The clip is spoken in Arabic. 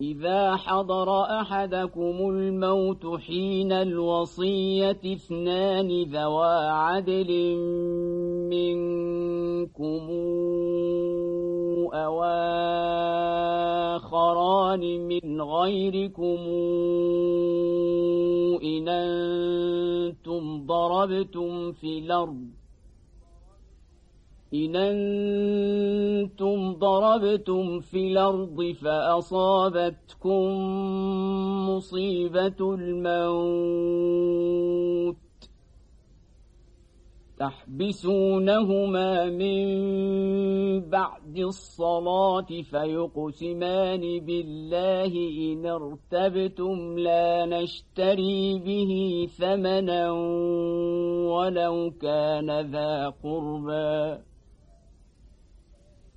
إذا حضر أحدكم الموت حين الوصية اثنان ذوى عدل منكم أواخران من غيركم إن أنتم ضربتم في الأرض إن أنتم ضربتم في الأرض فأصابتكم مصيبة الموت تحبسونهما من بعد الصلاة فيقسمان بالله إن ارتبتم لا نشتري به ثمنا ولو كان ذا قربى